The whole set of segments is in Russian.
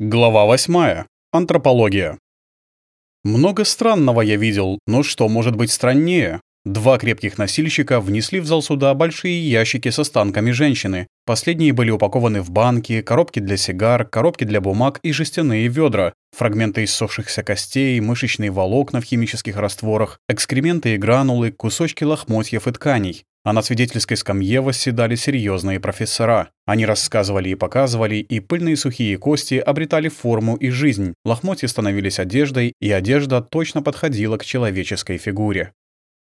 Глава 8. Антропология. Много странного я видел, но что может быть страннее? Два крепких носильщика внесли в зал суда большие ящики с останками женщины. Последние были упакованы в банки, коробки для сигар, коробки для бумаг и жестяные ведра, фрагменты иссохшихся костей, мышечные волокна в химических растворах, экскременты и гранулы, кусочки лохмотьев и тканей. А на свидетельской скамье восседали серьезные профессора. Они рассказывали и показывали, и пыльные сухие кости обретали форму и жизнь, лохмотья становились одеждой, и одежда точно подходила к человеческой фигуре.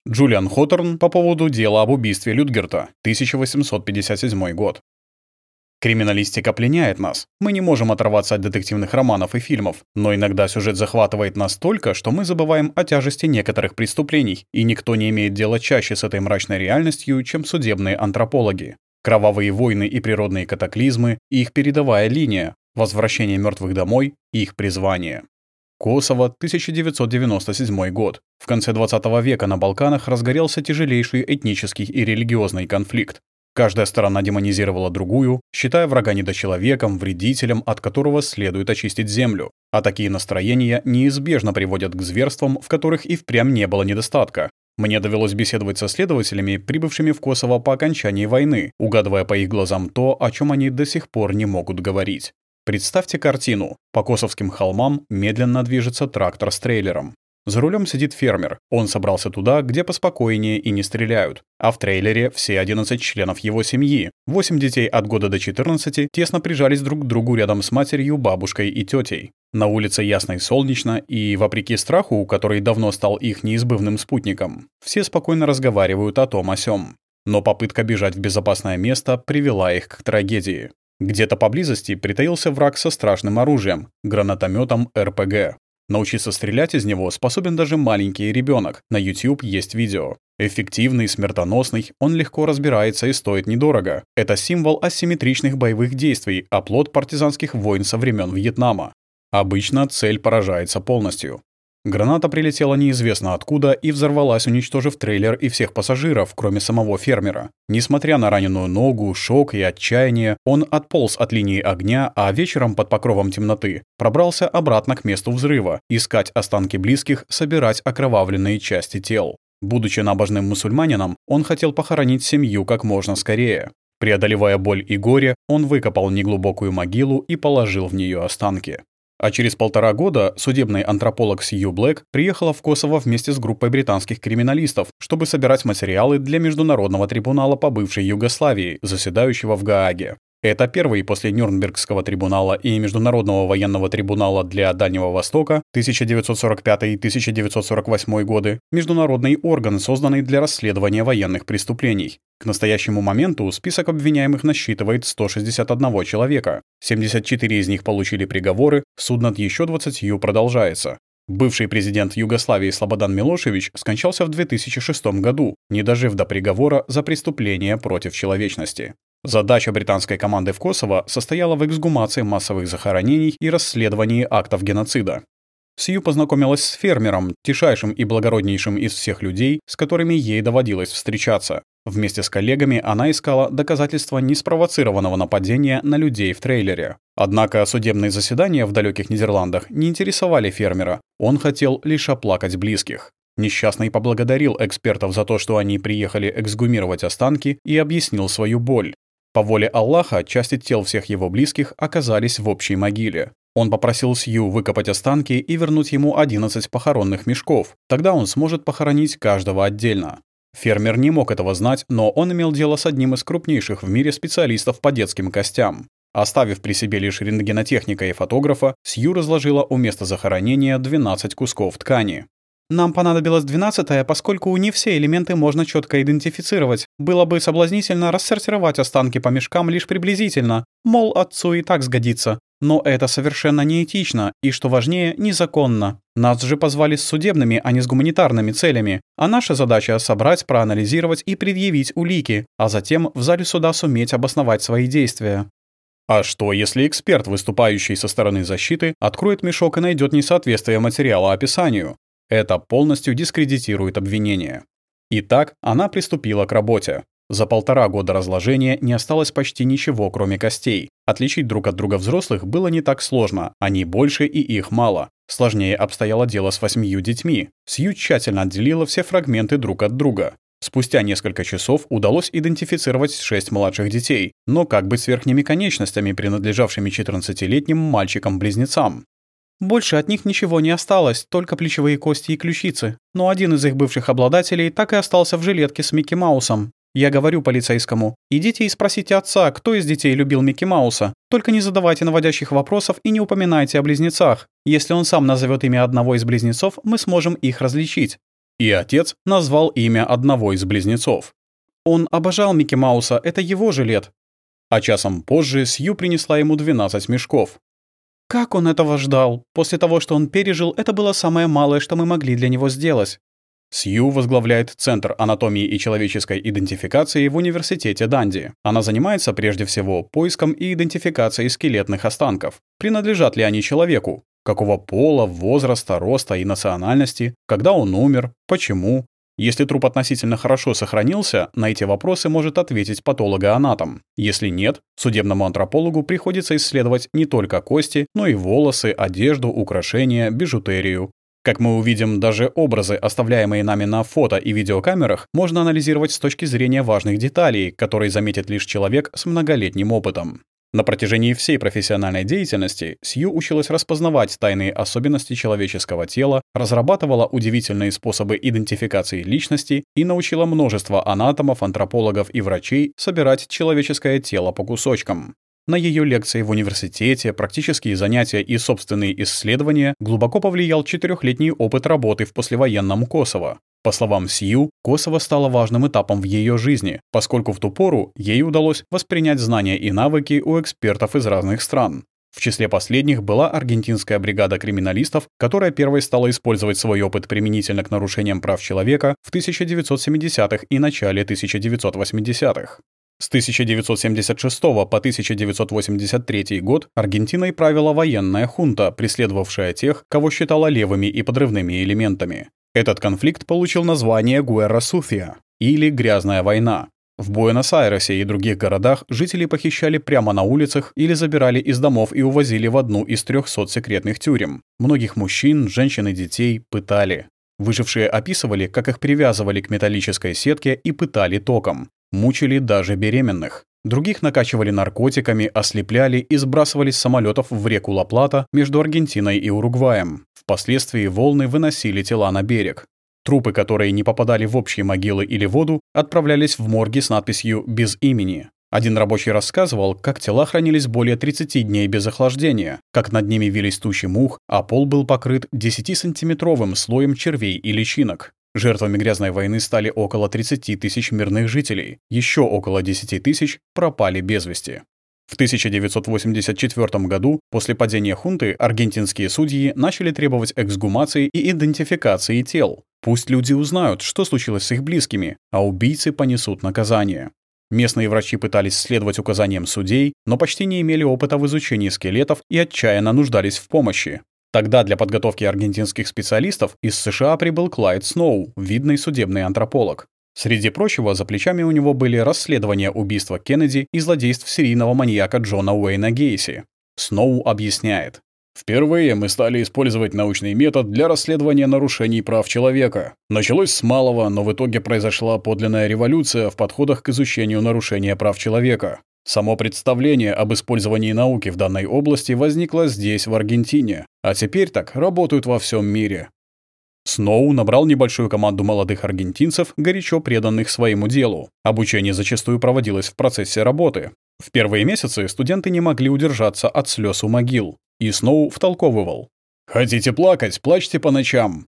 Джулиан Хоторн по поводу дела об убийстве Людгерта, 1857 год. Криминалистика пленяет нас. Мы не можем оторваться от детективных романов и фильмов, но иногда сюжет захватывает настолько, что мы забываем о тяжести некоторых преступлений, и никто не имеет дела чаще с этой мрачной реальностью, чем судебные антропологи. Кровавые войны и природные катаклизмы, их передовая линия, возвращение мертвых домой, их призвание. Косово, 1997 год. В конце 20 века на Балканах разгорелся тяжелейший этнический и религиозный конфликт. Каждая сторона демонизировала другую, считая врага недочеловеком, вредителем, от которого следует очистить землю. А такие настроения неизбежно приводят к зверствам, в которых и впрямь не было недостатка. Мне довелось беседовать со следователями, прибывшими в Косово по окончании войны, угадывая по их глазам то, о чем они до сих пор не могут говорить. Представьте картину. По Косовским холмам медленно движется трактор с трейлером. За рулем сидит фермер. Он собрался туда, где поспокойнее и не стреляют. А в трейлере все 11 членов его семьи. 8 детей от года до 14 тесно прижались друг к другу рядом с матерью, бабушкой и тетей. На улице ясно и солнечно, и, вопреки страху, который давно стал их неизбывным спутником, все спокойно разговаривают о том о сём. Но попытка бежать в безопасное место привела их к трагедии. Где-то поблизости притаился враг со страшным оружием — гранатометом РПГ. Научиться стрелять из него способен даже маленький ребенок. На YouTube есть видео. Эффективный, смертоносный, он легко разбирается и стоит недорого. Это символ асимметричных боевых действий, оплот партизанских войн со времен Вьетнама. Обычно цель поражается полностью. Граната прилетела неизвестно откуда и взорвалась, уничтожив трейлер и всех пассажиров, кроме самого фермера. Несмотря на раненую ногу, шок и отчаяние, он отполз от линии огня, а вечером под покровом темноты пробрался обратно к месту взрыва, искать останки близких, собирать окровавленные части тел. Будучи набожным мусульманином, он хотел похоронить семью как можно скорее. Преодолевая боль и горе, он выкопал неглубокую могилу и положил в нее останки. А через полтора года судебный антрополог Сью Блэк приехала в Косово вместе с группой британских криминалистов, чтобы собирать материалы для Международного трибунала по бывшей Югославии, заседающего в Гааге. Это первый после Нюрнбергского трибунала и Международного военного трибунала для Дальнего Востока 1945-1948 годы международный орган, созданный для расследования военных преступлений. К настоящему моменту список обвиняемых насчитывает 161 человека. 74 из них получили приговоры, суд над еще 20 продолжается. Бывший президент Югославии Слободан Милошевич скончался в 2006 году, не дожив до приговора за преступление против человечности. Задача британской команды в Косово состояла в эксгумации массовых захоронений и расследовании актов геноцида. Сью познакомилась с фермером, тишайшим и благороднейшим из всех людей, с которыми ей доводилось встречаться. Вместе с коллегами она искала доказательства неспровоцированного нападения на людей в трейлере. Однако судебные заседания в далеких Нидерландах не интересовали фермера. Он хотел лишь оплакать близких. Несчастный поблагодарил экспертов за то, что они приехали эксгумировать останки, и объяснил свою боль. По воле Аллаха, части тел всех его близких оказались в общей могиле. Он попросил Сью выкопать останки и вернуть ему 11 похоронных мешков. Тогда он сможет похоронить каждого отдельно. Фермер не мог этого знать, но он имел дело с одним из крупнейших в мире специалистов по детским костям. Оставив при себе лишь рентгенотехника и фотографа, Сью разложила у места захоронения 12 кусков ткани. Нам понадобилось двенадцатое, поскольку не все элементы можно четко идентифицировать. Было бы соблазнительно рассортировать останки по мешкам лишь приблизительно, мол, отцу и так сгодится. Но это совершенно неэтично и, что важнее, незаконно. Нас же позвали с судебными, а не с гуманитарными целями. А наша задача — собрать, проанализировать и предъявить улики, а затем в зале суда суметь обосновать свои действия. А что, если эксперт, выступающий со стороны защиты, откроет мешок и найдет несоответствие материала описанию? Это полностью дискредитирует обвинение. Итак, она приступила к работе. За полтора года разложения не осталось почти ничего, кроме костей. Отличить друг от друга взрослых было не так сложно, они больше и их мало. Сложнее обстояло дело с восьмию детьми. Сью тщательно отделила все фрагменты друг от друга. Спустя несколько часов удалось идентифицировать шесть младших детей, но как быть с верхними конечностями, принадлежавшими 14-летним мальчикам-близнецам? Больше от них ничего не осталось, только плечевые кости и ключицы. Но один из их бывших обладателей так и остался в жилетке с Микки Маусом. Я говорю полицейскому, идите и спросите отца, кто из детей любил Микки Мауса. Только не задавайте наводящих вопросов и не упоминайте о близнецах. Если он сам назовет имя одного из близнецов, мы сможем их различить. И отец назвал имя одного из близнецов. Он обожал Микки Мауса, это его жилет. А часом позже Сью принесла ему 12 мешков. Как он этого ждал? После того, что он пережил, это было самое малое, что мы могли для него сделать. Сью возглавляет Центр анатомии и человеческой идентификации в Университете Данди. Она занимается прежде всего поиском и идентификацией скелетных останков. Принадлежат ли они человеку? Какого пола, возраста, роста и национальности? Когда он умер? Почему? Если труп относительно хорошо сохранился, на эти вопросы может ответить патологоанатом. Если нет, судебному антропологу приходится исследовать не только кости, но и волосы, одежду, украшения, бижутерию. Как мы увидим, даже образы, оставляемые нами на фото и видеокамерах, можно анализировать с точки зрения важных деталей, которые заметит лишь человек с многолетним опытом. На протяжении всей профессиональной деятельности Сью училась распознавать тайные особенности человеческого тела, разрабатывала удивительные способы идентификации личности и научила множество анатомов, антропологов и врачей собирать человеческое тело по кусочкам. На ее лекции в университете, практические занятия и собственные исследования глубоко повлиял четырехлетний опыт работы в послевоенном Косово. По словам Сью, Косово стало важным этапом в ее жизни, поскольку в ту пору ей удалось воспринять знания и навыки у экспертов из разных стран. В числе последних была аргентинская бригада криминалистов, которая первой стала использовать свой опыт применительно к нарушениям прав человека в 1970-х и начале 1980-х. С 1976 по 1983 год Аргентиной правила военная хунта, преследовавшая тех, кого считала левыми и подрывными элементами. Этот конфликт получил название Гуэрра Суфия или «Грязная война». В Буэнос-Айресе и других городах жители похищали прямо на улицах или забирали из домов и увозили в одну из 300 секретных тюрем. Многих мужчин, женщин и детей пытали. Выжившие описывали, как их привязывали к металлической сетке и пытали током. Мучили даже беременных. Других накачивали наркотиками, ослепляли и сбрасывали с самолетов в реку Ла-Плата между Аргентиной и Уругваем. Впоследствии волны выносили тела на берег. Трупы, которые не попадали в общие могилы или воду, отправлялись в морги с надписью «без имени». Один рабочий рассказывал, как тела хранились более 30 дней без охлаждения, как над ними вились тучи мух, а пол был покрыт 10-сантиметровым слоем червей и личинок. Жертвами грязной войны стали около 30 тысяч мирных жителей, еще около 10 тысяч пропали без вести. В 1984 году, после падения хунты, аргентинские судьи начали требовать эксгумации и идентификации тел. Пусть люди узнают, что случилось с их близкими, а убийцы понесут наказание. Местные врачи пытались следовать указаниям судей, но почти не имели опыта в изучении скелетов и отчаянно нуждались в помощи. Тогда для подготовки аргентинских специалистов из США прибыл Клайд Сноу, видный судебный антрополог. Среди прочего, за плечами у него были расследования убийства Кеннеди и злодейств серийного маньяка Джона Уэйна Гейси. Сноу объясняет. Впервые мы стали использовать научный метод для расследования нарушений прав человека. Началось с малого, но в итоге произошла подлинная революция в подходах к изучению нарушения прав человека. Само представление об использовании науки в данной области возникло здесь, в Аргентине, а теперь так работают во всем мире. Сноу набрал небольшую команду молодых аргентинцев, горячо преданных своему делу. Обучение зачастую проводилось в процессе работы. В первые месяцы студенты не могли удержаться от слез у могил, и Сноу втолковывал. «Хотите плакать? Плачьте по ночам.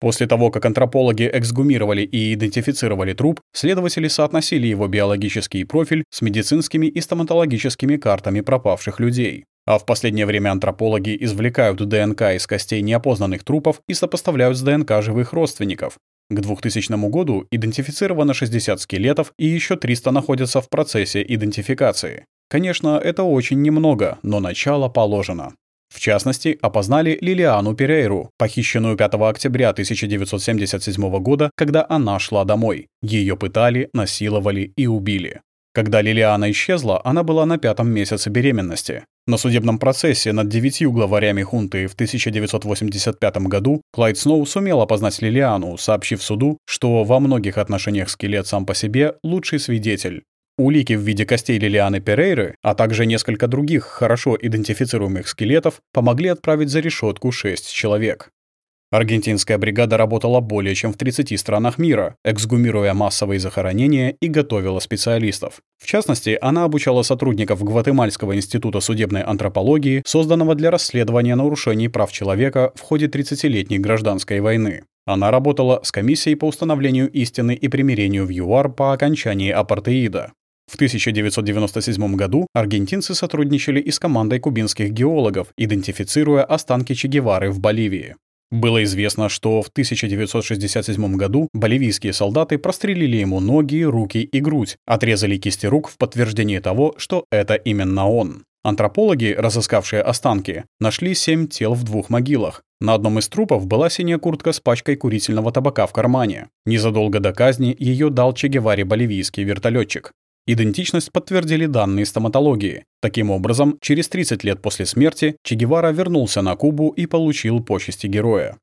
После того, как антропологи эксгумировали и идентифицировали труп, следователи соотносили его биологический профиль с медицинскими и стоматологическими картами пропавших людей. А в последнее время антропологи извлекают ДНК из костей неопознанных трупов и сопоставляют с ДНК живых родственников. К 2000 году идентифицировано 60 скелетов и еще 300 находятся в процессе идентификации. Конечно, это очень немного, но начало положено. В частности, опознали Лилиану Перейру, похищенную 5 октября 1977 года, когда она шла домой. Ее пытали, насиловали и убили. Когда Лилиана исчезла, она была на пятом месяце беременности. На судебном процессе над девятью главарями хунты в 1985 году Клайд Сноу сумел опознать Лилиану, сообщив суду, что во многих отношениях скелет сам по себе лучший свидетель. Улики в виде костей Лилианы Перейры, а также несколько других хорошо идентифицируемых скелетов помогли отправить за решетку шесть человек. Аргентинская бригада работала более чем в 30 странах мира, эксгумируя массовые захоронения и готовила специалистов. В частности, она обучала сотрудников Гватемальского института судебной антропологии, созданного для расследования нарушений прав человека в ходе 30-летней гражданской войны. Она работала с комиссией по установлению истины и примирению в ЮАР по окончании апартеида. В 1997 году аргентинцы сотрудничали и с командой кубинских геологов, идентифицируя останки Че Гевары в Боливии. Было известно, что в 1967 году боливийские солдаты прострелили ему ноги, руки и грудь, отрезали кисти рук в подтверждение того, что это именно он. Антропологи, разыскавшие останки, нашли семь тел в двух могилах. На одном из трупов была синяя куртка с пачкой курительного табака в кармане. Незадолго до казни ее дал Че Геваре боливийский вертолетчик. Идентичность подтвердили данные стоматологии. Таким образом, через 30 лет после смерти Че Гевара вернулся на Кубу и получил почести героя.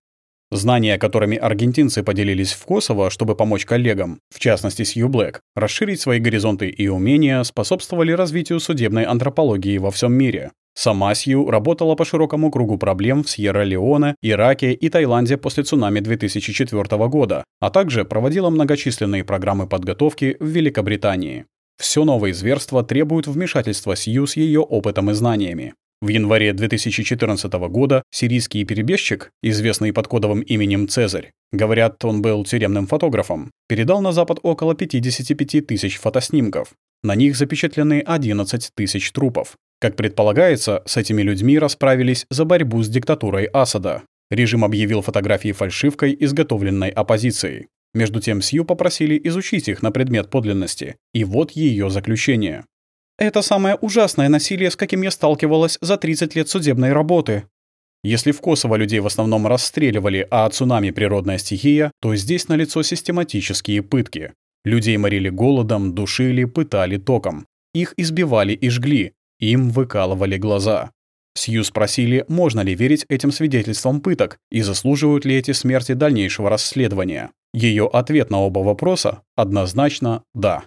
Знания, которыми аргентинцы поделились в Косово, чтобы помочь коллегам, в частности Сью Блэк, расширить свои горизонты и умения, способствовали развитию судебной антропологии во всем мире. Сама Сью работала по широкому кругу проблем в Сьерра-Леоне, Ираке и Таиланде после цунами 2004 года, а также проводила многочисленные программы подготовки в Великобритании. Все новые зверства требуют вмешательства Сью с ее опытом и знаниями. В январе 2014 года сирийский перебежчик, известный под кодовым именем Цезарь, говорят, он был тюремным фотографом, передал на Запад около 55 тысяч фотоснимков. На них запечатлены 11 тысяч трупов. Как предполагается, с этими людьми расправились за борьбу с диктатурой Асада. Режим объявил фотографии фальшивкой, изготовленной оппозицией. Между тем Сью попросили изучить их на предмет подлинности. И вот ее заключение. «Это самое ужасное насилие, с каким я сталкивалась за 30 лет судебной работы», если в Косово людей в основном расстреливали, а цунами природная стихия, то здесь налицо систематические пытки. Людей морили голодом, душили, пытали током. Их избивали и жгли, им выкалывали глаза. Сью спросили, можно ли верить этим свидетельствам пыток и заслуживают ли эти смерти дальнейшего расследования. Ее ответ на оба вопроса однозначно «да».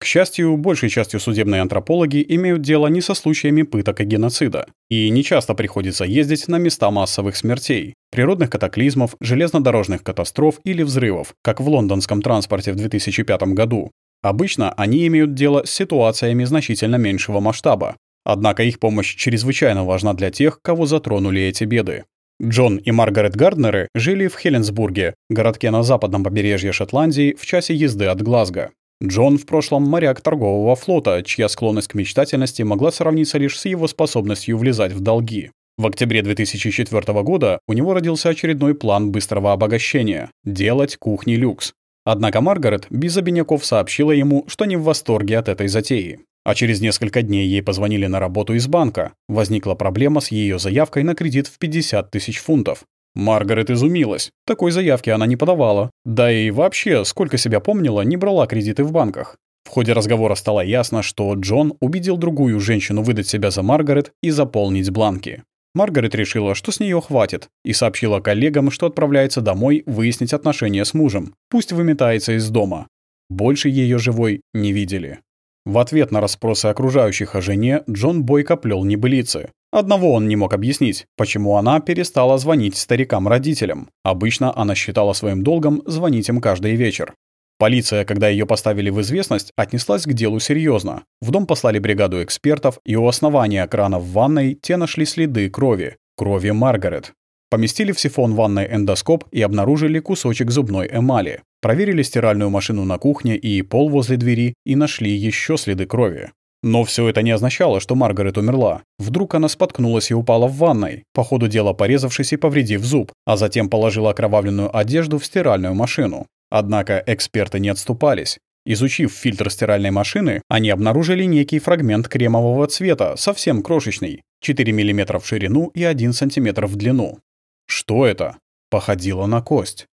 К счастью, большей частью судебные антропологи имеют дело не со случаями пыток и геноцида, и не часто приходится ездить на места массовых смертей, природных катаклизмов, железнодорожных катастроф или взрывов, как в лондонском транспорте в 2005 году. Обычно они имеют дело с ситуациями значительно меньшего масштаба, однако их помощь чрезвычайно важна для тех, кого затронули эти беды. Джон и Маргарет Гарднеры жили в Хеленсбурге, городке на западном побережье Шотландии, в часе езды от Глазго. Джон в прошлом моряк торгового флота, чья склонность к мечтательности могла сравниться лишь с его способностью влезать в долги. В октябре 2004 года у него родился очередной план быстрого обогащения – делать кухни люкс. Однако Маргарет без обиняков сообщила ему, что не в восторге от этой затеи. А через несколько дней ей позвонили на работу из банка. Возникла проблема с ее заявкой на кредит в 50 тысяч фунтов. Маргарет изумилась. Такой заявки она не подавала. Да и вообще, сколько себя помнила, не брала кредиты в банках. В ходе разговора стало ясно, что Джон убедил другую женщину выдать себя за Маргарет и заполнить бланки. Маргарет решила, что с нее хватит, и сообщила коллегам, что отправляется домой выяснить отношения с мужем. Пусть выметается из дома. Больше ее живой не видели. В ответ на расспросы окружающих о жене Джон Бойко плел небылицы. Одного он не мог объяснить, почему она перестала звонить старикам-родителям. Обычно она считала своим долгом звонить им каждый вечер. Полиция, когда ее поставили в известность, отнеслась к делу серьезно. В дом послали бригаду экспертов, и у основания крана в ванной те нашли следы крови. Крови Маргарет. Поместили в сифон ванной эндоскоп и обнаружили кусочек зубной эмали. Проверили стиральную машину на кухне и пол возле двери и нашли еще следы крови. Но все это не означало, что Маргарет умерла. Вдруг она споткнулась и упала в ванной, по ходу дела порезавшись и повредив зуб, а затем положила окровавленную одежду в стиральную машину. Однако эксперты не отступались. Изучив фильтр стиральной машины, они обнаружили некий фрагмент кремового цвета, совсем крошечный, 4 мм в ширину и 1 см в длину. Что это? Походило на кость.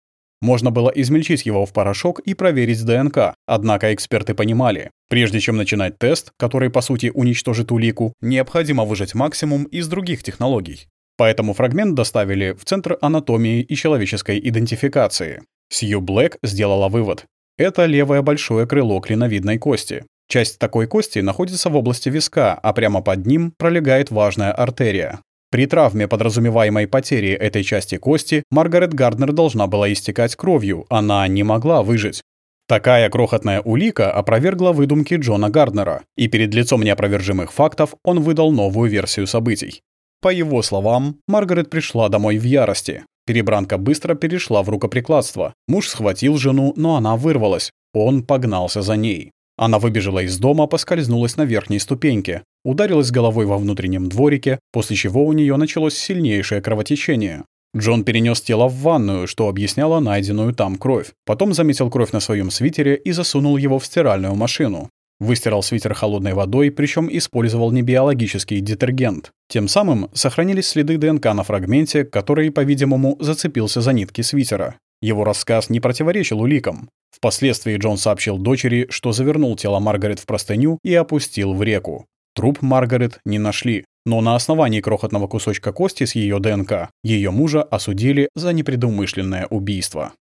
Можно было измельчить его в порошок и проверить ДНК, однако эксперты понимали, прежде чем начинать тест, который по сути уничтожит улику, необходимо выжать максимум из других технологий. Поэтому фрагмент доставили в Центр анатомии и человеческой идентификации. Сью Блэк сделала вывод. Это левое большое крыло клиновидной кости. Часть такой кости находится в области виска, а прямо под ним пролегает важная артерия. При травме, подразумеваемой потери этой части кости, Маргарет Гарднер должна была истекать кровью, она не могла выжить. Такая крохотная улика опровергла выдумки Джона Гарднера, и перед лицом неопровержимых фактов он выдал новую версию событий. По его словам, Маргарет пришла домой в ярости. Перебранка быстро перешла в рукоприкладство. Муж схватил жену, но она вырвалась. Он погнался за ней. Она выбежала из дома, поскользнулась на верхней ступеньке, ударилась головой во внутреннем дворике, после чего у нее началось сильнейшее кровотечение. Джон перенес тело в ванную, что объясняло найденную там кровь. Потом заметил кровь на своем свитере и засунул его в стиральную машину. Выстирал свитер холодной водой, причем использовал не биологический детергент. Тем самым сохранились следы ДНК на фрагменте, который, по-видимому, зацепился за нитки свитера. Его рассказ не противоречил уликам. Впоследствии Джон сообщил дочери, что завернул тело Маргарет в простыню и опустил в реку. Труп Маргарет не нашли, но на основании крохотного кусочка кости с ее ДНК ее мужа осудили за непредумышленное убийство.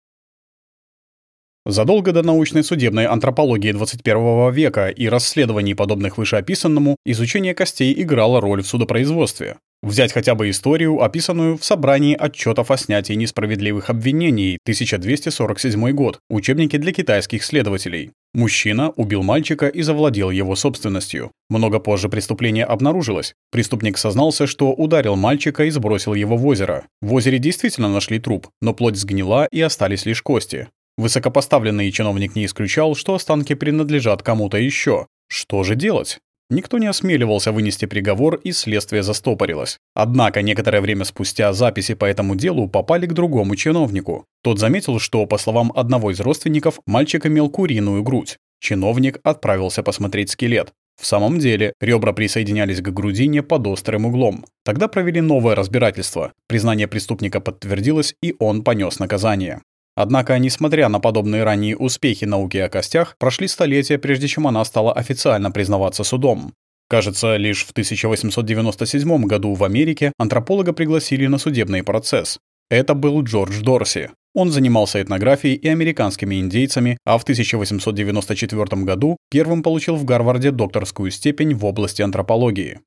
Задолго до научной судебной антропологии 21 века и расследований, подобных вышеописанному, изучение костей играло роль в судопроизводстве. Взять хотя бы историю, описанную в собрании отчетов о снятии несправедливых обвинений 1247 год, учебники для китайских следователей. Мужчина убил мальчика и завладел его собственностью. Много позже преступление обнаружилось. Преступник сознался, что ударил мальчика и сбросил его в озеро. В озере действительно нашли труп, но плоть сгнила и остались лишь кости. Высокопоставленный чиновник не исключал, что останки принадлежат кому-то еще. Что же делать? Никто не осмеливался вынести приговор, и следствие застопорилось. Однако некоторое время спустя записи по этому делу попали к другому чиновнику. Тот заметил, что, по словам одного из родственников, мальчик имел куриную грудь. Чиновник отправился посмотреть скелет. В самом деле, ребра присоединялись к грудине под острым углом. Тогда провели новое разбирательство. Признание преступника подтвердилось, и он понес наказание. Однако, несмотря на подобные ранние успехи науки о костях, прошли столетия, прежде чем она стала официально признаваться судом. Кажется, лишь в 1897 году в Америке антрополога пригласили на судебный процесс. Это был Джордж Дорси. Он занимался этнографией и американскими индейцами, а в 1894 году первым получил в Гарварде докторскую степень в области антропологии.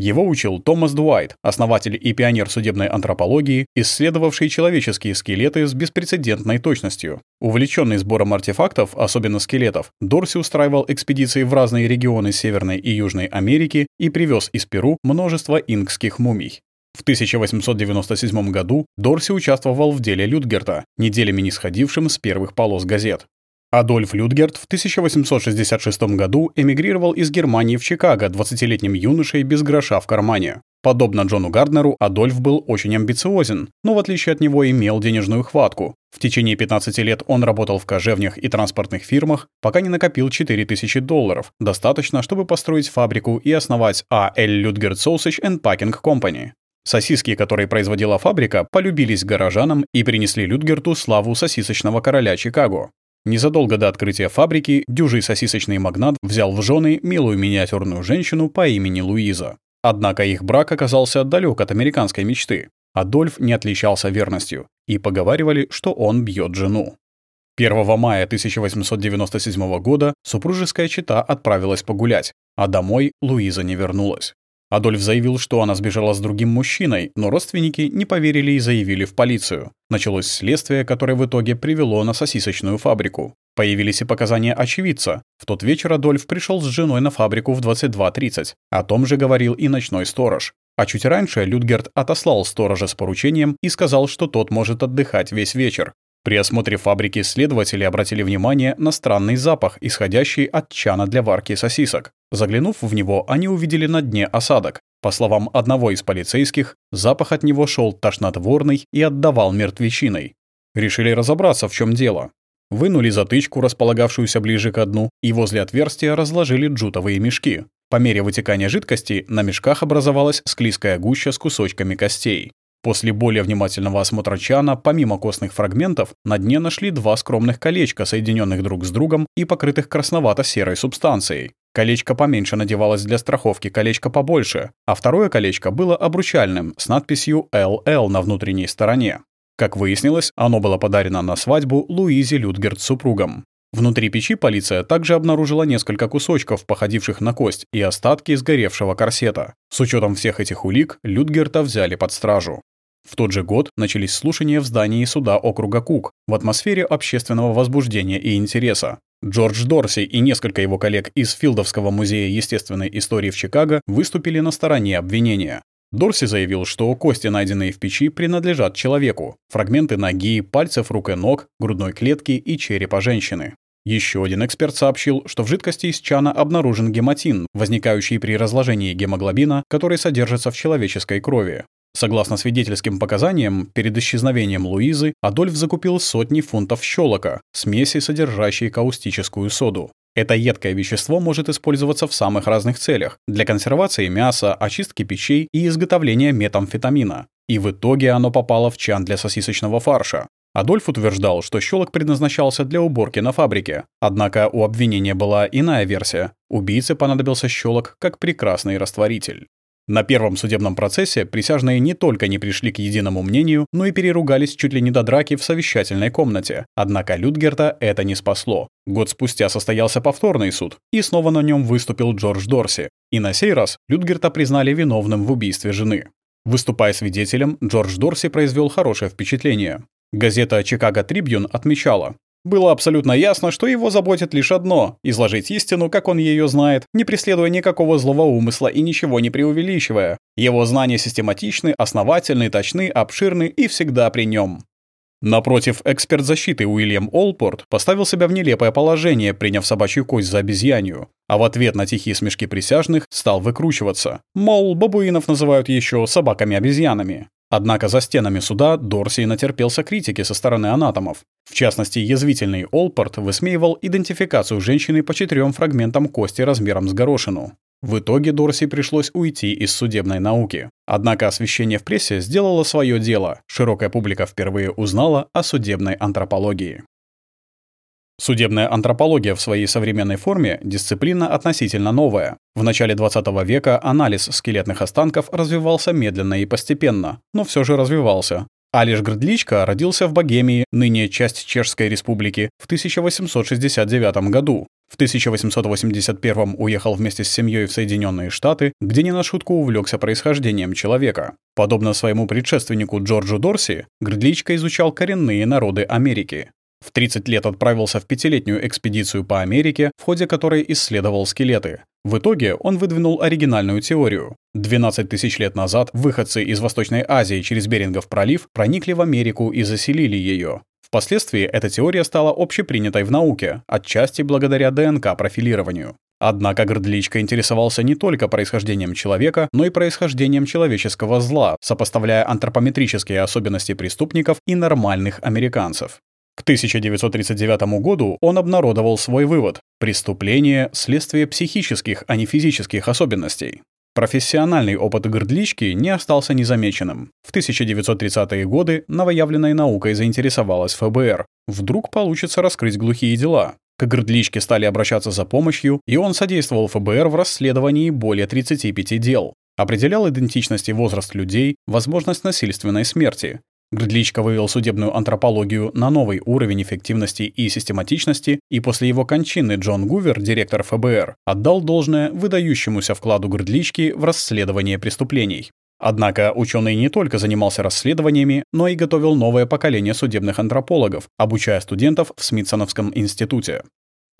Его учил Томас Дуайт, основатель и пионер судебной антропологии, исследовавший человеческие скелеты с беспрецедентной точностью. Увлеченный сбором артефактов, особенно скелетов, Дорси устраивал экспедиции в разные регионы Северной и Южной Америки и привез из Перу множество инкских мумий. В 1897 году Дорси участвовал в деле Людгерта, неделями не сходившем с первых полос газет. Адольф Людгерт в 1866 году эмигрировал из Германии в Чикаго 20-летним юношей без гроша в кармане. Подобно Джону Гарднеру, Адольф был очень амбициозен, но в отличие от него имел денежную хватку. В течение 15 лет он работал в кожевнях и транспортных фирмах, пока не накопил 4000 долларов, достаточно, чтобы построить фабрику и основать А.Л. Людгерт Sausage and Packing Company. Сосиски, которые производила фабрика, полюбились горожанам и принесли Людгерту славу сосисочного короля Чикаго. Незадолго до открытия фабрики дюжий сосисочный магнат взял в жены милую миниатюрную женщину по имени Луиза. Однако их брак оказался далек от американской мечты. Адольф не отличался верностью, и поговаривали, что он бьет жену. 1 мая 1897 года супружеская чета отправилась погулять, а домой Луиза не вернулась. Адольф заявил, что она сбежала с другим мужчиной, но родственники не поверили и заявили в полицию. Началось следствие, которое в итоге привело на сосисочную фабрику. Появились и показания очевидца. В тот вечер Адольф пришел с женой на фабрику в 22.30. О том же говорил и ночной сторож. А чуть раньше Людгерт отослал сторожа с поручением и сказал, что тот может отдыхать весь вечер. При осмотре фабрики следователи обратили внимание на странный запах, исходящий от чана для варки сосисок. Заглянув в него, они увидели на дне осадок. По словам одного из полицейских, запах от него шел тошнотворный и отдавал мертвечиной. Решили разобраться, в чем дело. вынули затычку, располагавшуюся ближе к дну, и возле отверстия разложили джутовые мешки. По мере вытекания жидкости на мешках образовалась склизкая гуща с кусочками костей. После более внимательного осмотра чана, помимо костных фрагментов, на дне нашли два скромных колечка, соединенных друг с другом и покрытых красновато-серой субстанцией. Колечко поменьше надевалось для страховки, колечко побольше, а второе колечко было обручальным с надписью «ЛЛ» на внутренней стороне. Как выяснилось, оно было подарено на свадьбу Луизе Людгерт с супругом. Внутри печи полиция также обнаружила несколько кусочков, походивших на кость, и остатки сгоревшего корсета. С учетом всех этих улик, Людгерта взяли под стражу. В тот же год начались слушания в здании суда округа Кук в атмосфере общественного возбуждения и интереса. Джордж Дорси и несколько его коллег из Филдовского музея естественной истории в Чикаго выступили на стороне обвинения. Дорси заявил, что кости, найденные в печи, принадлежат человеку. Фрагменты ноги, пальцев рук и ног, грудной клетки и черепа женщины. Еще один эксперт сообщил, что в жидкости из чана обнаружен гематин, возникающий при разложении гемоглобина, который содержится в человеческой крови. Согласно свидетельским показаниям, перед исчезновением Луизы Адольф закупил сотни фунтов щелока, смеси, содержащей каустическую соду. Это едкое вещество может использоваться в самых разных целях – для консервации мяса, очистки печей и изготовления метамфетамина. И в итоге оно попало в чан для сосисочного фарша. Адольф утверждал, что щелок предназначался для уборки на фабрике. Однако у обвинения была иная версия. Убийце понадобился щелок как прекрасный растворитель. На первом судебном процессе присяжные не только не пришли к единому мнению, но и переругались чуть ли не до драки в совещательной комнате. Однако Людгерта это не спасло. Год спустя состоялся повторный суд, и снова на нем выступил Джордж Дорси. И на сей раз Людгерта признали виновным в убийстве жены. Выступая свидетелем, Джордж Дорси произвел хорошее впечатление. Газета «Чикаго Трибьюн» отмечала, было абсолютно ясно, что его заботит лишь одно – изложить истину, как он ее знает, не преследуя никакого злого умысла и ничего не преувеличивая. Его знания систематичны, основательны, точны, обширны и всегда при нем. Напротив, эксперт защиты Уильям Олпорт поставил себя в нелепое положение, приняв собачью кость за обезьянью, а в ответ на тихие смешки присяжных стал выкручиваться. Мол, бабуинов называют еще собаками-обезьянами. Однако за стенами суда Дорси натерпелся критики со стороны анатомов. В частности, язвительный Олпорт высмеивал идентификацию женщины по четырем фрагментам кости размером с горошину. В итоге Дорси пришлось уйти из судебной науки. Однако освещение в прессе сделало свое дело. Широкая публика впервые узнала о судебной антропологии. Судебная антропология в своей современной форме – дисциплина относительно новая. В начале 20 века анализ скелетных останков развивался медленно и постепенно, но все же развивался. Алиш Грдличко родился в Богемии, ныне часть Чешской республики, в 1869 году. В 1881 уехал вместе с семьей в Соединенные Штаты, где не на шутку увлекся происхождением человека. Подобно своему предшественнику Джорджу Дорси, Грдличко изучал коренные народы Америки. В 30 лет отправился в пятилетнюю экспедицию по Америке, в ходе которой исследовал скелеты. В итоге он выдвинул оригинальную теорию. 12 тысяч лет назад выходцы из Восточной Азии через Берингов пролив проникли в Америку и заселили ее. Впоследствии эта теория стала общепринятой в науке, отчасти благодаря ДНК-профилированию. Однако Гордличко интересовался не только происхождением человека, но и происхождением человеческого зла, сопоставляя антропометрические особенности преступников и нормальных американцев. К 1939 году он обнародовал свой вывод – преступление – следствие психических, а не физических особенностей. Профессиональный опыт Гордлички не остался незамеченным. В 1930-е годы новоявленной наукой заинтересовалась ФБР. Вдруг получится раскрыть глухие дела. К Гордличке стали обращаться за помощью, и он содействовал ФБР в расследовании более 35 дел. Определял идентичность и возраст людей, возможность насильственной смерти, Грдличко вывел судебную антропологию на новый уровень эффективности и систематичности, и после его кончины Джон Гувер, директор ФБР, отдал должное выдающемуся вкладу Грдлички в расследование преступлений. Однако ученый не только занимался расследованиями, но и готовил новое поколение судебных антропологов, обучая студентов в Смитсоновском институте.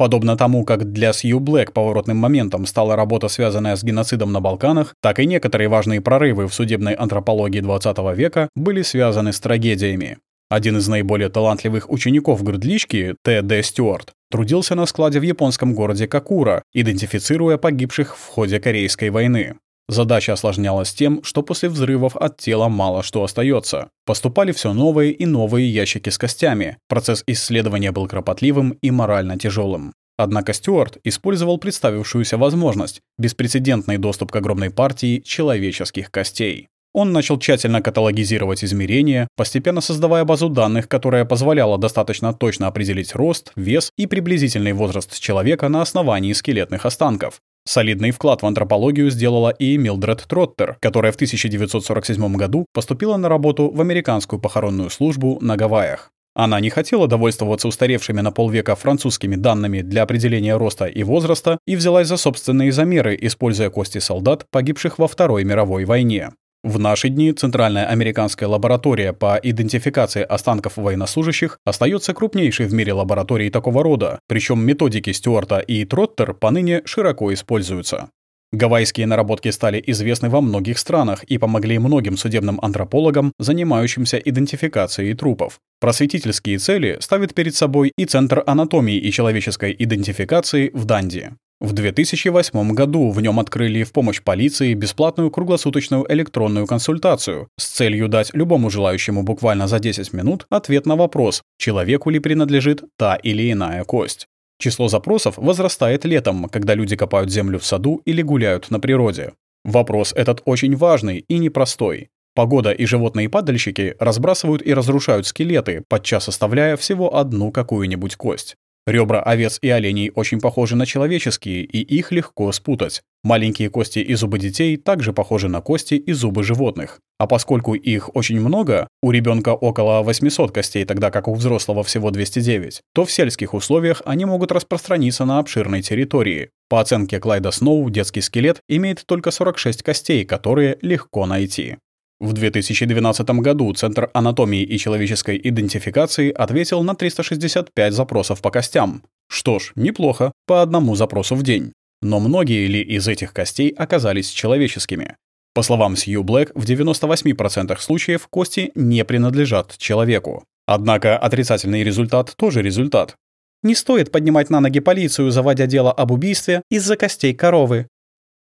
Подобно тому, как для Сью Блэк поворотным моментом стала работа, связанная с геноцидом на Балканах, так и некоторые важные прорывы в судебной антропологии XX века были связаны с трагедиями. Один из наиболее талантливых учеников Грдлички, Т. Д. Стюарт, трудился на складе в японском городе Какура, идентифицируя погибших в ходе Корейской войны. Задача осложнялась тем, что после взрывов от тела мало что остается. Поступали все новые и новые ящики с костями. Процесс исследования был кропотливым и морально тяжелым. Однако Стюарт использовал представившуюся возможность – беспрецедентный доступ к огромной партии человеческих костей. Он начал тщательно каталогизировать измерения, постепенно создавая базу данных, которая позволяла достаточно точно определить рост, вес и приблизительный возраст человека на основании скелетных останков. Солидный вклад в антропологию сделала и Милдред Троттер, которая в 1947 году поступила на работу в американскую похоронную службу на Гавайях. Она не хотела довольствоваться устаревшими на полвека французскими данными для определения роста и возраста и взялась за собственные замеры, используя кости солдат, погибших во Второй мировой войне. В наши дни Центральная американская лаборатория по идентификации останков военнослужащих остается крупнейшей в мире лабораторией такого рода, причем методики Стюарта и Троттер поныне широко используются. Гавайские наработки стали известны во многих странах и помогли многим судебным антропологам, занимающимся идентификацией трупов. Просветительские цели ставит перед собой и Центр анатомии и человеческой идентификации в Данди. В 2008 году в нем открыли в помощь полиции бесплатную круглосуточную электронную консультацию с целью дать любому желающему буквально за 10 минут ответ на вопрос, человеку ли принадлежит та или иная кость. Число запросов возрастает летом, когда люди копают землю в саду или гуляют на природе. Вопрос этот очень важный и непростой. Погода и животные-падальщики разбрасывают и разрушают скелеты, подчас оставляя всего одну какую-нибудь кость. Ребра овец и оленей очень похожи на человеческие, и их легко спутать. Маленькие кости и зубы детей также похожи на кости и зубы животных. А поскольку их очень много, у ребенка около 800 костей, тогда как у взрослого всего 209, то в сельских условиях они могут распространиться на обширной территории. По оценке Клайда Сноу, детский скелет имеет только 46 костей, которые легко найти. В 2012 году Центр анатомии и человеческой идентификации ответил на 365 запросов по костям. Что ж, неплохо, по одному запросу в день. Но многие ли из этих костей оказались человеческими? По словам Сью Блэк, в 98% случаев кости не принадлежат человеку. Однако отрицательный результат тоже результат. Не стоит поднимать на ноги полицию, заводя дело об убийстве из-за костей коровы.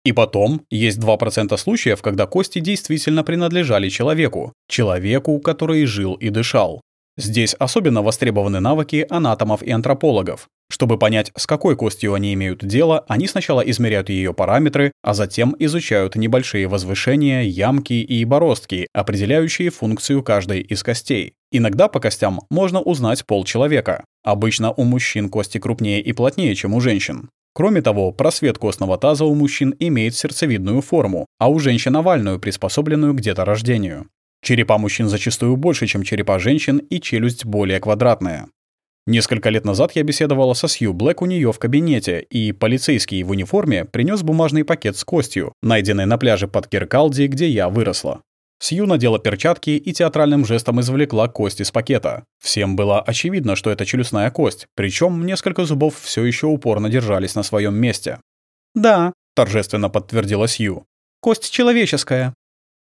И потом, есть 2% случаев, когда кости действительно принадлежали человеку, человеку, который жил и дышал. Здесь особенно востребованы навыки анатомов и антропологов. Чтобы понять, с какой костью они имеют дело, они сначала измеряют ее параметры, а затем изучают небольшие возвышения, ямки и бороздки, определяющие функцию каждой из костей. Иногда по костям можно узнать пол человека. Обычно у мужчин кости крупнее и плотнее, чем у женщин. Кроме того, просвет костного таза у мужчин имеет сердцевидную форму, а у женщин овальную, приспособленную к деторождению. Черепа мужчин зачастую больше, чем черепа женщин, и челюсть более квадратная. Несколько лет назад я беседовала со Сью Блэк у нее в кабинете, и полицейский в униформе принес бумажный пакет с костью, найденный на пляже под Киркалди, где я выросла. Сью надела перчатки и театральным жестом извлекла кость из пакета. Всем было очевидно, что это челюстная кость, причем несколько зубов все еще упорно держались на своем месте. «Да», — торжественно подтвердила Сью. «Кость человеческая».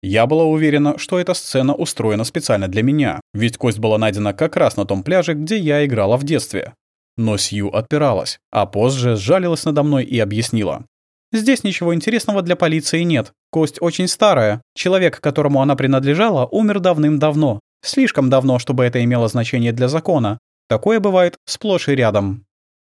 Я была уверена, что эта сцена устроена специально для меня, ведь кость была найдена как раз на том пляже, где я играла в детстве. Но Сью отпиралась, а позже сжалилась надо мной и объяснила. Здесь ничего интересного для полиции нет. Кость очень старая. Человек, которому она принадлежала, умер давным-давно. Слишком давно, чтобы это имело значение для закона. Такое бывает сплошь и рядом.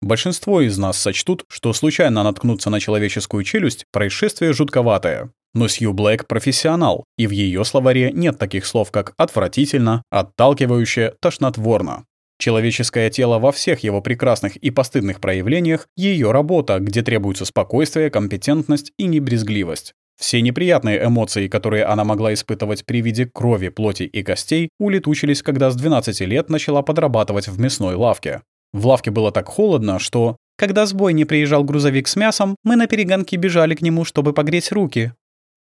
Большинство из нас сочтут, что случайно наткнуться на человеческую челюсть – происшествие жутковатое. Но Сью Блэк – профессионал, и в ее словаре нет таких слов, как «отвратительно», «отталкивающе», «тошнотворно». Человеческое тело во всех его прекрасных и постыдных проявлениях — ее работа, где требуется спокойствие, компетентность и небрезгливость. Все неприятные эмоции, которые она могла испытывать при виде крови, плоти и костей, улетучились, когда с 12 лет начала подрабатывать в мясной лавке. В лавке было так холодно, что... Когда с не приезжал грузовик с мясом, мы на перегонки бежали к нему, чтобы погреть руки.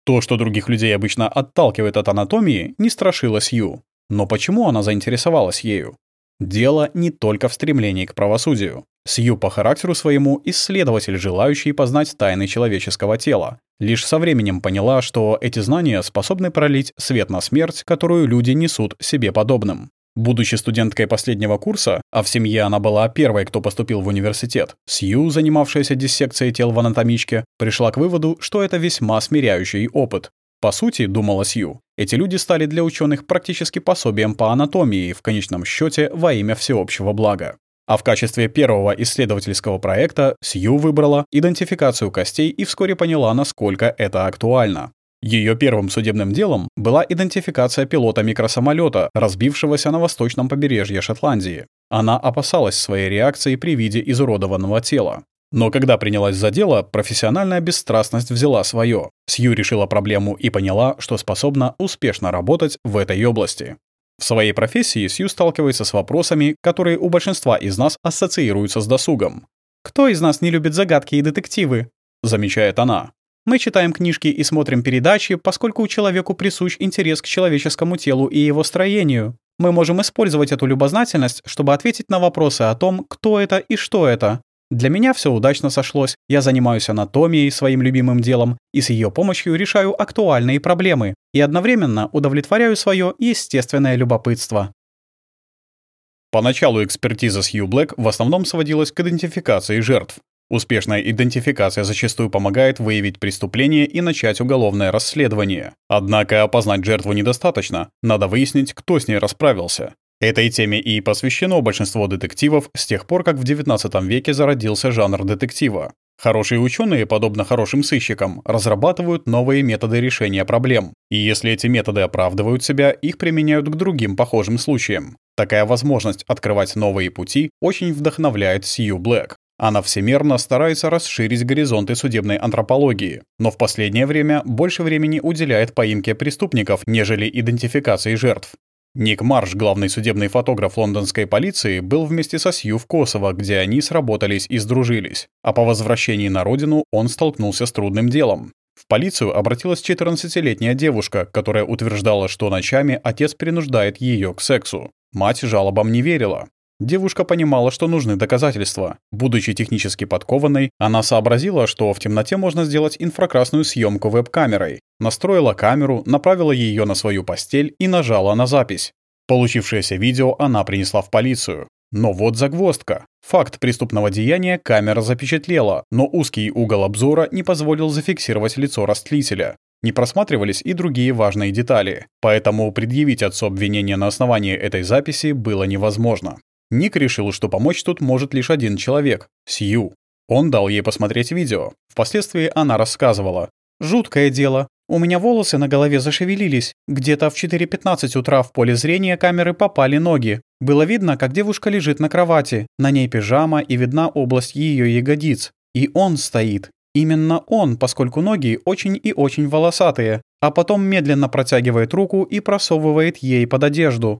То, что других людей обычно отталкивает от анатомии, не страшило Сью. Но почему она заинтересовалась ею? Дело не только в стремлении к правосудию. Сью по характеру своему исследователь, желающий познать тайны человеческого тела. Лишь со временем поняла, что эти знания способны пролить свет на смерть, которую люди несут себе подобным. Будучи студенткой последнего курса, а в семье она была первой, кто поступил в университет, Сью, занимавшаяся диссекцией тел в анатомичке, пришла к выводу, что это весьма смиряющий опыт. По сути, думала Сью, эти люди стали для ученых практически пособием по анатомии, в конечном счете во имя всеобщего блага. А в качестве первого исследовательского проекта Сью выбрала идентификацию костей и вскоре поняла, насколько это актуально. Ее первым судебным делом была идентификация пилота микросамолета, разбившегося на восточном побережье Шотландии. Она опасалась своей реакции при виде изуродованного тела. Но когда принялась за дело, профессиональная бесстрастность взяла свое. Сью решила проблему и поняла, что способна успешно работать в этой области. В своей профессии Сью сталкивается с вопросами, которые у большинства из нас ассоциируются с досугом. «Кто из нас не любит загадки и детективы?» — замечает она. Мы читаем книжки и смотрим передачи, поскольку человеку присущ интерес к человеческому телу и его строению. Мы можем использовать эту любознательность, чтобы ответить на вопросы о том, кто это и что это, для меня все удачно сошлось. Я занимаюсь анатомией, своим любимым делом, и с ее помощью решаю актуальные проблемы, и одновременно удовлетворяю свое естественное любопытство. Поначалу экспертиза Сью Блэк в основном сводилась к идентификации жертв. Успешная идентификация зачастую помогает выявить преступление и начать уголовное расследование. Однако опознать жертву недостаточно, надо выяснить, кто с ней расправился. Этой теме и посвящено большинство детективов с тех пор, как в XIX веке зародился жанр детектива. Хорошие ученые, подобно хорошим сыщикам, разрабатывают новые методы решения проблем. И если эти методы оправдывают себя, их применяют к другим похожим случаям. Такая возможность открывать новые пути очень вдохновляет Сью Блэк. Она всемерно старается расширить горизонты судебной антропологии, но в последнее время больше времени уделяет поимке преступников, нежели идентификации жертв. Ник Марш, главный судебный фотограф лондонской полиции, был вместе со Сью в Косово, где они сработались и сдружились. А по возвращении на родину он столкнулся с трудным делом. В полицию обратилась 14-летняя девушка, которая утверждала, что ночами отец принуждает ее к сексу. Мать жалобам не верила. Девушка понимала, что нужны доказательства. Будучи технически подкованной, она сообразила, что в темноте можно сделать инфракрасную съемку веб-камерой. Настроила камеру, направила ее на свою постель и нажала на запись. Получившееся видео она принесла в полицию. Но вот загвоздка. Факт преступного деяния камера запечатлела, но узкий угол обзора не позволил зафиксировать лицо растлителя. Не просматривались и другие важные детали, поэтому предъявить отцу обвинение на основании этой записи было невозможно. Ник решил, что помочь тут может лишь один человек — Сью. Он дал ей посмотреть видео. Впоследствии она рассказывала. «Жуткое дело. У меня волосы на голове зашевелились. Где-то в 4.15 утра в поле зрения камеры попали ноги. Было видно, как девушка лежит на кровати. На ней пижама и видна область ее ягодиц. И он стоит. Именно он, поскольку ноги очень и очень волосатые. А потом медленно протягивает руку и просовывает ей под одежду.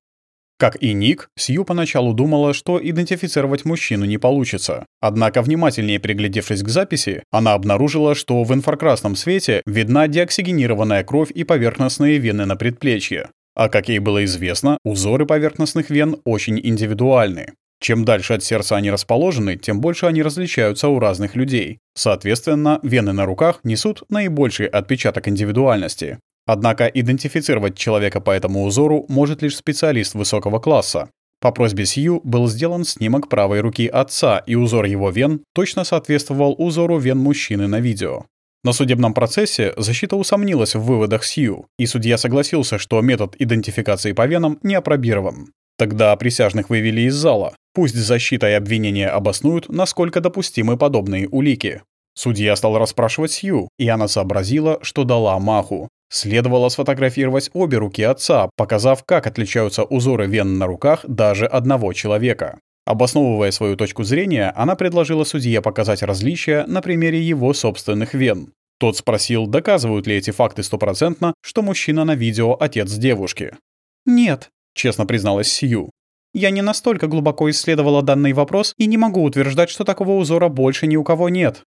Как и Ник, Сью поначалу думала, что идентифицировать мужчину не получится. Однако, внимательнее приглядевшись к записи, она обнаружила, что в инфракрасном свете видна деоксигенированная кровь и поверхностные вены на предплечье. А как ей было известно, узоры поверхностных вен очень индивидуальны. Чем дальше от сердца они расположены, тем больше они различаются у разных людей. Соответственно, вены на руках несут наибольший отпечаток индивидуальности. Однако идентифицировать человека по этому узору может лишь специалист высокого класса. По просьбе Сью был сделан снимок правой руки отца, и узор его вен точно соответствовал узору вен мужчины на видео. На судебном процессе защита усомнилась в выводах Сью, и судья согласился, что метод идентификации по венам не опробирован. Тогда присяжных вывели из зала. Пусть защита и обвинение обоснуют, насколько допустимы подобные улики. Судья стал расспрашивать Сью, и она сообразила, что дала маху. Следовало сфотографировать обе руки отца, показав, как отличаются узоры вен на руках даже одного человека. Обосновывая свою точку зрения, она предложила судье показать различия на примере его собственных вен. Тот спросил, доказывают ли эти факты стопроцентно, что мужчина на видео отец девушки. «Нет», — честно призналась Сью. «Я не настолько глубоко исследовала данный вопрос и не могу утверждать, что такого узора больше ни у кого нет.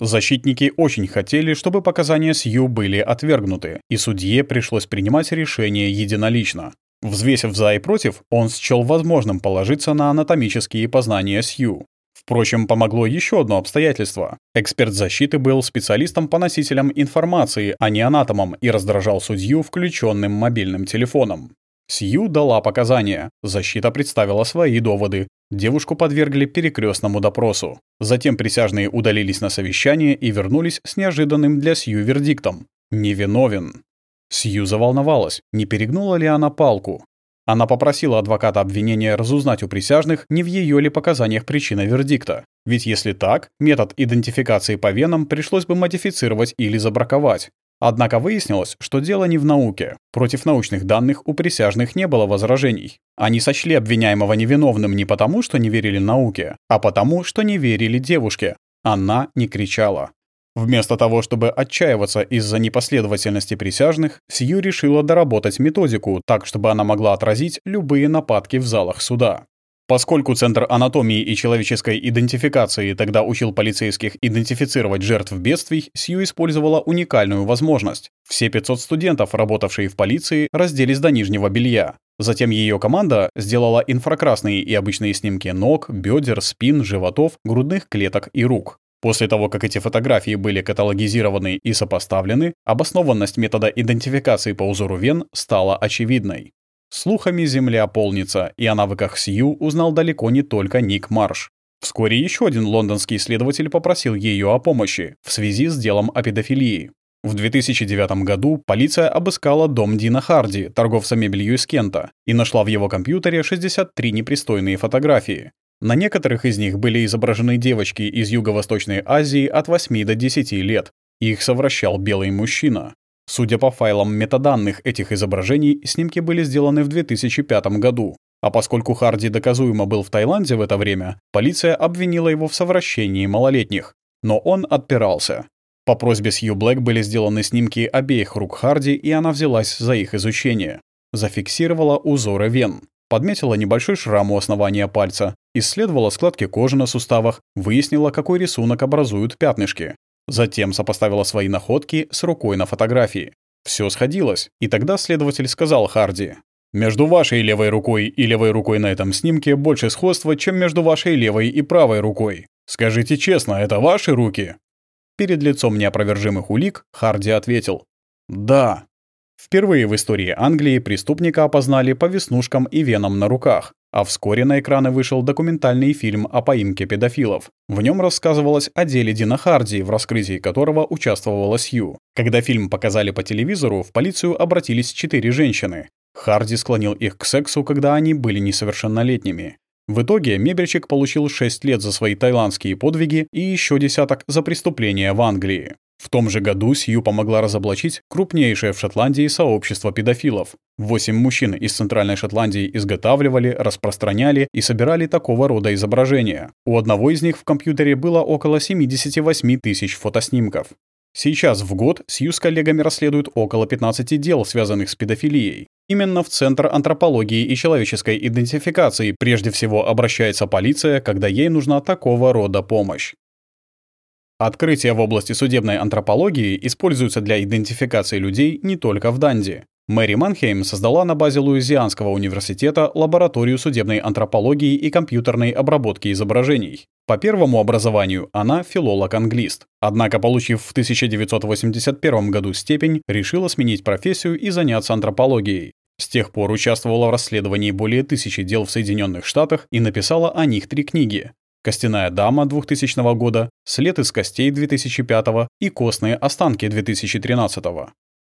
Защитники очень хотели, чтобы показания Сью были отвергнуты, и судье пришлось принимать решение единолично. Взвесив за и против, он счел возможным положиться на анатомические познания Сью. Впрочем, помогло еще одно обстоятельство. Эксперт защиты был специалистом по носителям информации, а не анатомом, и раздражал судью включенным мобильным телефоном. Сью дала показания. Защита представила свои доводы. Девушку подвергли перекрестному допросу. Затем присяжные удалились на совещание и вернулись с неожиданным для Сью вердиктом. Невиновен. Сью заволновалась, не перегнула ли она палку. Она попросила адвоката обвинения разузнать у присяжных, не в ее ли показаниях причина вердикта. Ведь если так, метод идентификации по венам пришлось бы модифицировать или забраковать. Однако выяснилось, что дело не в науке. Против научных данных у присяжных не было возражений. Они сочли обвиняемого невиновным не потому, что не верили науке, а потому, что не верили девушке. Она не кричала. Вместо того, чтобы отчаиваться из-за непоследовательности присяжных, Сью решила доработать методику так, чтобы она могла отразить любые нападки в залах суда. Поскольку Центр анатомии и человеческой идентификации тогда учил полицейских идентифицировать жертв бедствий, Сью использовала уникальную возможность. Все 500 студентов, работавшие в полиции, разделись до нижнего белья. Затем ее команда сделала инфракрасные и обычные снимки ног, бедер, спин, животов, грудных клеток и рук. После того, как эти фотографии были каталогизированы и сопоставлены, обоснованность метода идентификации по узору вен стала очевидной. Слухами земля полнится, и о навыках Сью узнал далеко не только Ник Марш. Вскоре еще один лондонский исследователь попросил ее о помощи в связи с делом о педофилии. В 2009 году полиция обыскала дом Дина Харди, торговца мебелью из Кента, и нашла в его компьютере 63 непристойные фотографии. На некоторых из них были изображены девочки из Юго-Восточной Азии от 8 до 10 лет. Их совращал белый мужчина. Судя по файлам метаданных этих изображений, снимки были сделаны в 2005 году. А поскольку Харди доказуемо был в Таиланде в это время, полиция обвинила его в совращении малолетних. Но он отпирался. По просьбе Сью Блэк были сделаны снимки обеих рук Харди, и она взялась за их изучение. Зафиксировала узоры вен. Подметила небольшой шрам у основания пальца, исследовала складки кожи на суставах, выяснила, какой рисунок образуют пятнышки. Затем сопоставила свои находки с рукой на фотографии. Все сходилось, и тогда следователь сказал Харди, «Между вашей левой рукой и левой рукой на этом снимке больше сходства, чем между вашей левой и правой рукой. Скажите честно, это ваши руки?» Перед лицом неопровержимых улик Харди ответил, «Да». Впервые в истории Англии преступника опознали по веснушкам и венам на руках. А вскоре на экраны вышел документальный фильм о поимке педофилов. В нем рассказывалось о деле Дина Харди, в раскрытии которого участвовала Сью. Когда фильм показали по телевизору, в полицию обратились четыре женщины. Харди склонил их к сексу, когда они были несовершеннолетними. В итоге мебельщик получил 6 лет за свои таиландские подвиги и еще десяток за преступления в Англии. В том же году Сью помогла разоблачить крупнейшее в Шотландии сообщество педофилов. Восемь мужчин из Центральной Шотландии изготавливали, распространяли и собирали такого рода изображения. У одного из них в компьютере было около 78 тысяч фотоснимков. Сейчас в год Сью с коллегами расследуют около 15 дел, связанных с педофилией. Именно в Центр антропологии и человеческой идентификации прежде всего обращается полиция, когда ей нужна такого рода помощь. Открытия в области судебной антропологии используются для идентификации людей не только в Данди. Мэри Манхейм создала на базе Луизианского университета лабораторию судебной антропологии и компьютерной обработки изображений. По первому образованию она филолог-англист. Однако, получив в 1981 году степень, решила сменить профессию и заняться антропологией. С тех пор участвовала в расследовании более тысячи дел в Соединенных Штатах и написала о них три книги «Костяная дама» 2000 года, «След из костей» 2005 и «Костные останки» 2013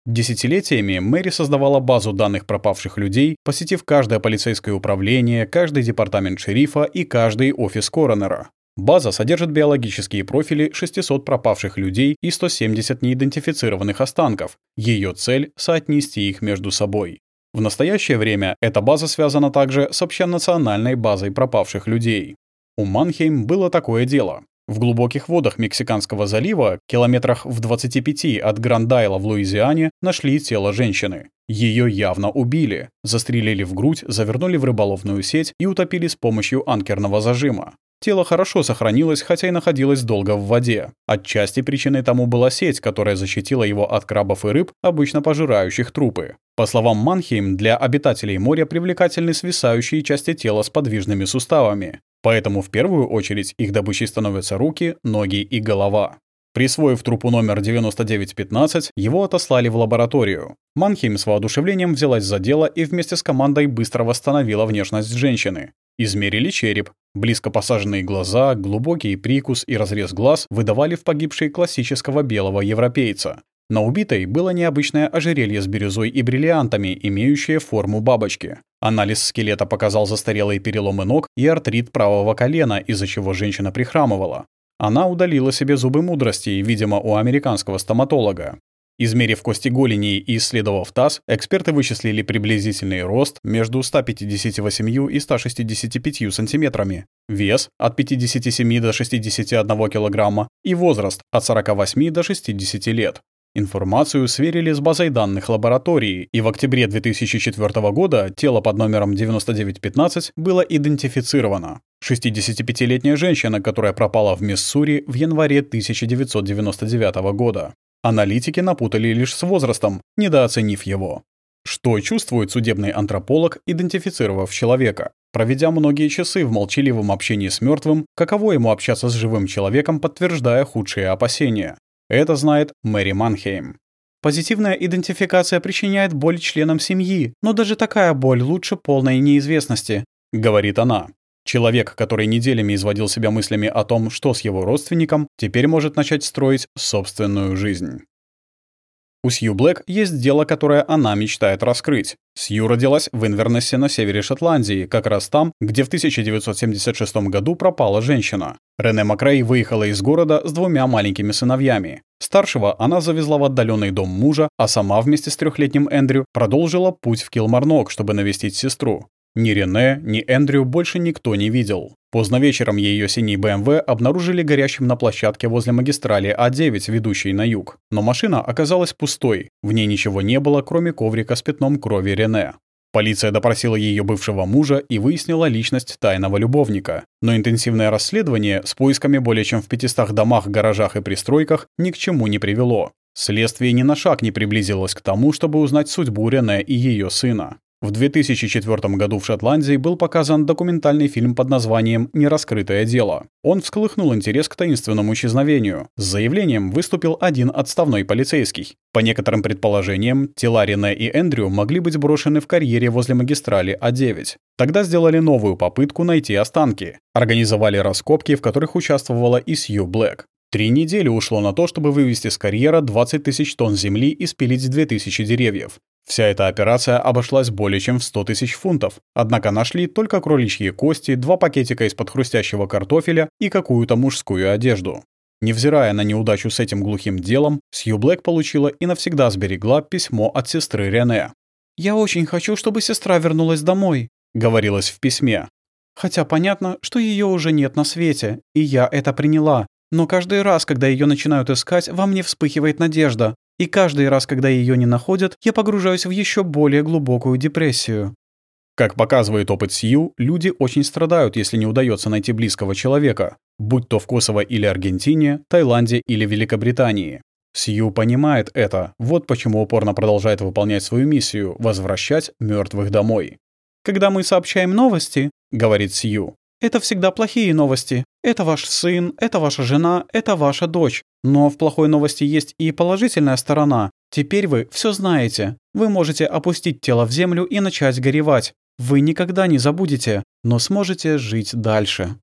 Десятилетиями Мэри создавала базу данных пропавших людей, посетив каждое полицейское управление, каждый департамент шерифа и каждый офис коронера. База содержит биологические профили 600 пропавших людей и 170 неидентифицированных останков. Ее цель — соотнести их между собой. В настоящее время эта база связана также с общенациональной базой пропавших людей. У Манхейм было такое дело. В глубоких водах Мексиканского залива, километрах в 25 от Грандайла в Луизиане, нашли тело женщины. Ее явно убили, застрелили в грудь, завернули в рыболовную сеть и утопили с помощью анкерного зажима. Тело хорошо сохранилось, хотя и находилось долго в воде. Отчасти причиной тому была сеть, которая защитила его от крабов и рыб, обычно пожирающих трупы. По словам Манхейм, для обитателей моря привлекательны свисающие части тела с подвижными суставами. Поэтому в первую очередь их добычей становятся руки, ноги и голова. Присвоив трупу номер 9915, его отослали в лабораторию. Манхейм с воодушевлением взялась за дело и вместе с командой быстро восстановила внешность женщины. Измерили череп. Близко посаженные глаза, глубокий прикус и разрез глаз выдавали в погибшей классического белого европейца. На убитой было необычное ожерелье с бирюзой и бриллиантами, имеющее форму бабочки. Анализ скелета показал застарелые переломы ног и артрит правого колена, из-за чего женщина прихрамывала. Она удалила себе зубы мудрости, видимо, у американского стоматолога. Измерив кости голени и исследовав таз, эксперты вычислили приблизительный рост между 158 и 165 сантиметрами, вес от 57 до 61 килограмма и возраст от 48 до 60 лет. Информацию сверили с базой данных лаборатории, и в октябре 2004 года тело под номером 9915 было идентифицировано. 65-летняя женщина, которая пропала в Миссури в январе 1999 года. Аналитики напутали лишь с возрастом, недооценив его. Что чувствует судебный антрополог, идентифицировав человека? Проведя многие часы в молчаливом общении с мертвым, каково ему общаться с живым человеком, подтверждая худшие опасения? Это знает Мэри Манхейм. Позитивная идентификация причиняет боль членам семьи, но даже такая боль лучше полной неизвестности, говорит она. Человек, который неделями изводил себя мыслями о том, что с его родственником, теперь может начать строить собственную жизнь. У Сью Блэк есть дело, которое она мечтает раскрыть. Сью родилась в Инвернессе на севере Шотландии, как раз там, где в 1976 году пропала женщина. Рене Макрей выехала из города с двумя маленькими сыновьями. Старшего она завезла в отдаленный дом мужа, а сама вместе с трехлетним Эндрю продолжила путь в Килмарнок, чтобы навестить сестру. Ни Рене, ни Эндрю больше никто не видел. Поздно вечером ее синий БМВ обнаружили горящим на площадке возле магистрали А9, ведущей на юг. Но машина оказалась пустой, в ней ничего не было, кроме коврика с пятном крови Рене. Полиция допросила ее бывшего мужа и выяснила личность тайного любовника. Но интенсивное расследование с поисками более чем в 500 домах, гаражах и пристройках ни к чему не привело. Следствие ни на шаг не приблизилось к тому, чтобы узнать судьбу Рене и ее сына. В 2004 году в Шотландии был показан документальный фильм под названием «Нераскрытое дело». Он всколыхнул интерес к таинственному исчезновению. С заявлением выступил один отставной полицейский. По некоторым предположениям, тела Рене и Эндрю могли быть брошены в карьере возле магистрали А9. Тогда сделали новую попытку найти останки. Организовали раскопки, в которых участвовала и Сью Блэк. Три недели ушло на то, чтобы вывести с карьера 20 тысяч тонн земли и спилить 2000 деревьев. Вся эта операция обошлась более чем в 100 тысяч фунтов, однако нашли только кроличьи кости, два пакетика из-под хрустящего картофеля и какую-то мужскую одежду. Невзирая на неудачу с этим глухим делом, Сью Блэк получила и навсегда сберегла письмо от сестры Рене. «Я очень хочу, чтобы сестра вернулась домой», — говорилось в письме. «Хотя понятно, что ее уже нет на свете, и я это приняла. Но каждый раз, когда ее начинают искать, во мне вспыхивает надежда. И каждый раз, когда ее не находят, я погружаюсь в еще более глубокую депрессию. Как показывает опыт Сью, люди очень страдают, если не удается найти близкого человека, будь то в Косово или Аргентине, Таиланде или Великобритании. Сью понимает это, вот почему упорно продолжает выполнять свою миссию – возвращать мертвых домой. «Когда мы сообщаем новости», — говорит Сью, — «это всегда плохие новости. Это ваш сын, это ваша жена, это ваша дочь. Но в плохой новости есть и положительная сторона. Теперь вы все знаете. Вы можете опустить тело в землю и начать горевать. Вы никогда не забудете, но сможете жить дальше.